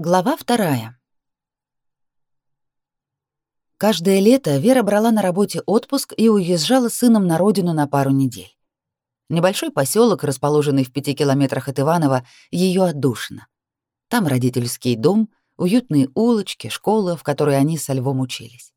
Глава вторая. Каждое лето Вера брала на работе отпуск и уезжала с сыном на родину на пару недель. Небольшой поселок, расположенный в пяти километрах от Иваново, ее отдушина. Там родительский дом, уютные улочки, школа, в которой они со Львом учились.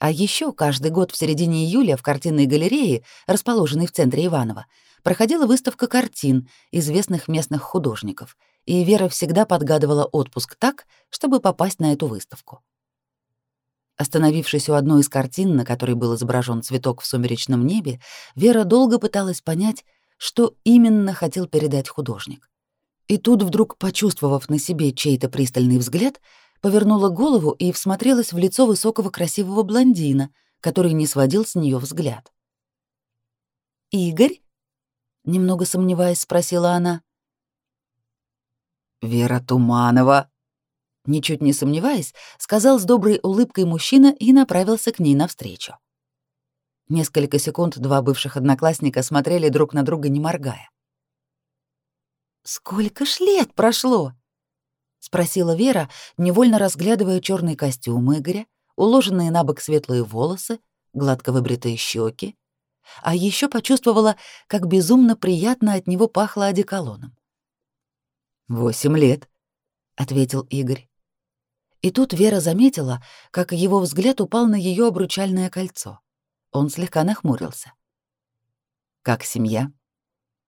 А еще каждый год в середине июля в картинной галерее, расположенной в центре Иваново, проходила выставка картин известных местных художников — и Вера всегда подгадывала отпуск так, чтобы попасть на эту выставку. Остановившись у одной из картин, на которой был изображен цветок в сумеречном небе, Вера долго пыталась понять, что именно хотел передать художник. И тут, вдруг почувствовав на себе чей-то пристальный взгляд, повернула голову и всмотрелась в лицо высокого красивого блондина, который не сводил с нее взгляд. «Игорь?» — немного сомневаясь, спросила она. «Вера Туманова!» Ничуть не сомневаясь, сказал с доброй улыбкой мужчина и направился к ней навстречу. Несколько секунд два бывших одноклассника смотрели друг на друга, не моргая. «Сколько ж лет прошло?» — спросила Вера, невольно разглядывая черный костюм Игоря, уложенные на бок светлые волосы, гладко выбритые щеки, а еще почувствовала, как безумно приятно от него пахло одеколоном. «Восемь лет», — ответил Игорь. И тут Вера заметила, как его взгляд упал на ее обручальное кольцо. Он слегка нахмурился. «Как семья?»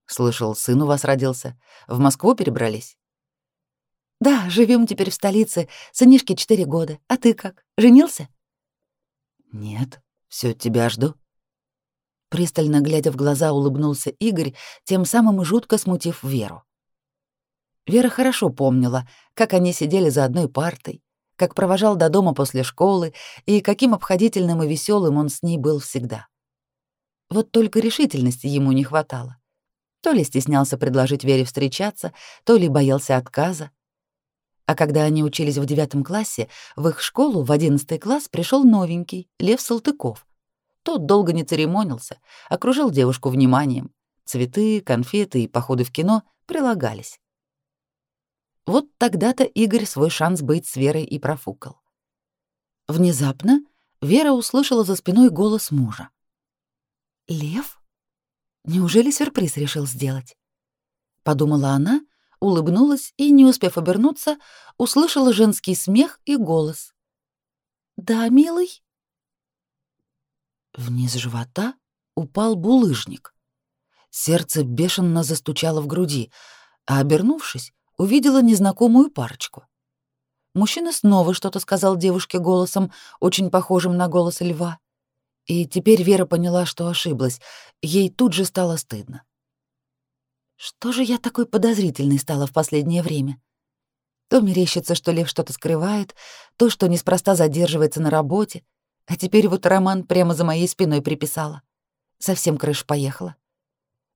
«Слышал, сын у вас родился. В Москву перебрались?» «Да, живем теперь в столице. Сынишке четыре года. А ты как, женился?» «Нет, все тебя жду». Пристально глядя в глаза, улыбнулся Игорь, тем самым жутко смутив Веру. Вера хорошо помнила, как они сидели за одной партой, как провожал до дома после школы и каким обходительным и веселым он с ней был всегда. Вот только решительности ему не хватало. То ли стеснялся предложить Вере встречаться, то ли боялся отказа. А когда они учились в девятом классе, в их школу в одиннадцатый класс пришел новенький, Лев Салтыков. Тот долго не церемонился, окружил девушку вниманием. Цветы, конфеты и походы в кино прилагались. Вот тогда-то Игорь свой шанс быть с Верой и профукал. Внезапно Вера услышала за спиной голос мужа. «Лев? Неужели сюрприз решил сделать?» Подумала она, улыбнулась и, не успев обернуться, услышала женский смех и голос. «Да, милый?» Вниз живота упал булыжник. Сердце бешено застучало в груди, а, обернувшись, увидела незнакомую парочку. Мужчина снова что-то сказал девушке голосом, очень похожим на голос льва. И теперь Вера поняла, что ошиблась. Ей тут же стало стыдно. Что же я такой подозрительной стала в последнее время? То мерещится, что лев что-то скрывает, то, что неспроста задерживается на работе, а теперь вот роман прямо за моей спиной приписала. Совсем крыша поехала.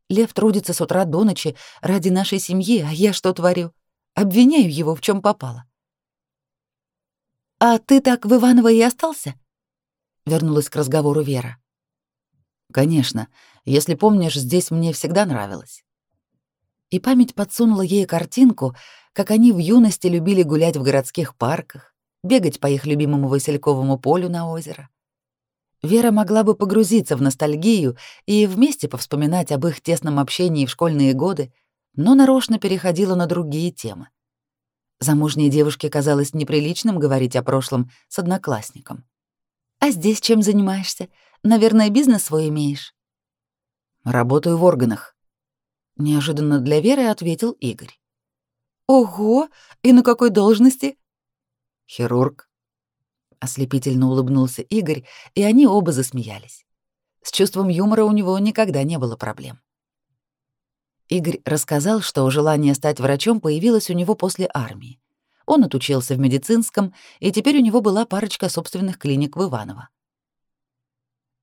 Лев трудится с утра до ночи ради нашей семьи, а я что творю? Обвиняю его в чем попало. «А ты так в Иваново и остался?» Вернулась к разговору Вера. «Конечно. Если помнишь, здесь мне всегда нравилось». И память подсунула ей картинку, как они в юности любили гулять в городских парках, бегать по их любимому Васильковому полю на озеро. Вера могла бы погрузиться в ностальгию и вместе повспоминать об их тесном общении в школьные годы, но нарочно переходила на другие темы. Замужней девушке казалось неприличным говорить о прошлом с одноклассником. «А здесь чем занимаешься? Наверное, бизнес свой имеешь?» «Работаю в органах», — неожиданно для Веры ответил Игорь. «Ого! И на какой должности?» «Хирург», Ослепительно улыбнулся Игорь, и они оба засмеялись. С чувством юмора у него никогда не было проблем. Игорь рассказал, что желание стать врачом появилось у него после армии. Он отучился в медицинском, и теперь у него была парочка собственных клиник в Иваново.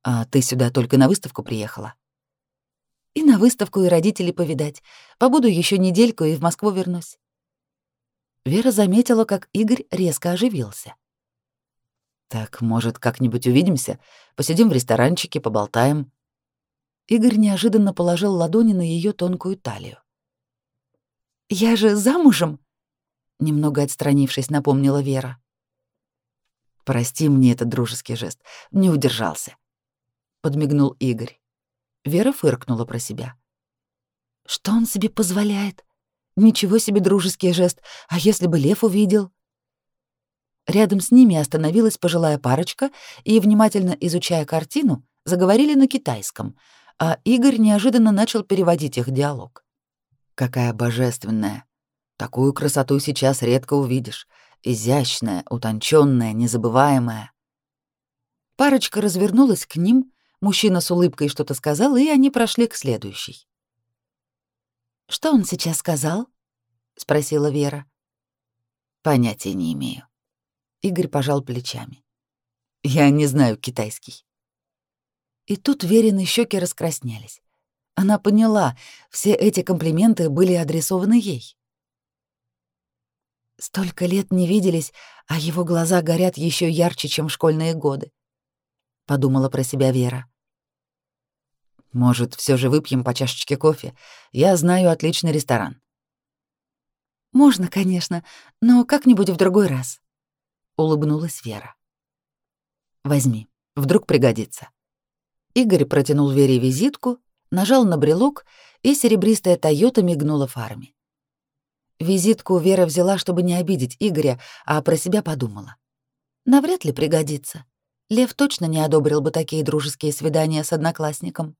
«А ты сюда только на выставку приехала?» «И на выставку, и родителей повидать. Побуду еще недельку и в Москву вернусь». Вера заметила, как Игорь резко оживился. Так, может, как-нибудь увидимся? Посидим в ресторанчике, поболтаем. Игорь неожиданно положил ладони на ее тонкую талию. Я же замужем? немного отстранившись, напомнила Вера. Прости мне этот дружеский жест, не удержался. Подмигнул Игорь. Вера фыркнула про себя. Что он себе позволяет? Ничего себе дружеский жест. А если бы Лев увидел? Рядом с ними остановилась пожилая парочка и, внимательно изучая картину, заговорили на китайском, а Игорь неожиданно начал переводить их диалог. «Какая божественная! Такую красоту сейчас редко увидишь. Изящная, утонченная, незабываемая». Парочка развернулась к ним, мужчина с улыбкой что-то сказал, и они прошли к следующей. «Что он сейчас сказал?» — спросила Вера. «Понятия не имею». Игорь пожал плечами. «Я не знаю китайский». И тут Верины щеки раскраснелись. Она поняла, все эти комплименты были адресованы ей. Столько лет не виделись, а его глаза горят еще ярче, чем в школьные годы. Подумала про себя Вера. Может, все же выпьем по чашечке кофе? Я знаю отличный ресторан. Можно, конечно, но как-нибудь в другой раз. Улыбнулась Вера. Возьми, вдруг пригодится. Игорь протянул Вере визитку, нажал на брелок, и серебристая «Тойота» мигнула фарами. Визитку Вера взяла, чтобы не обидеть Игоря, а про себя подумала. Навряд ли пригодится. Лев точно не одобрил бы такие дружеские свидания с одноклассником.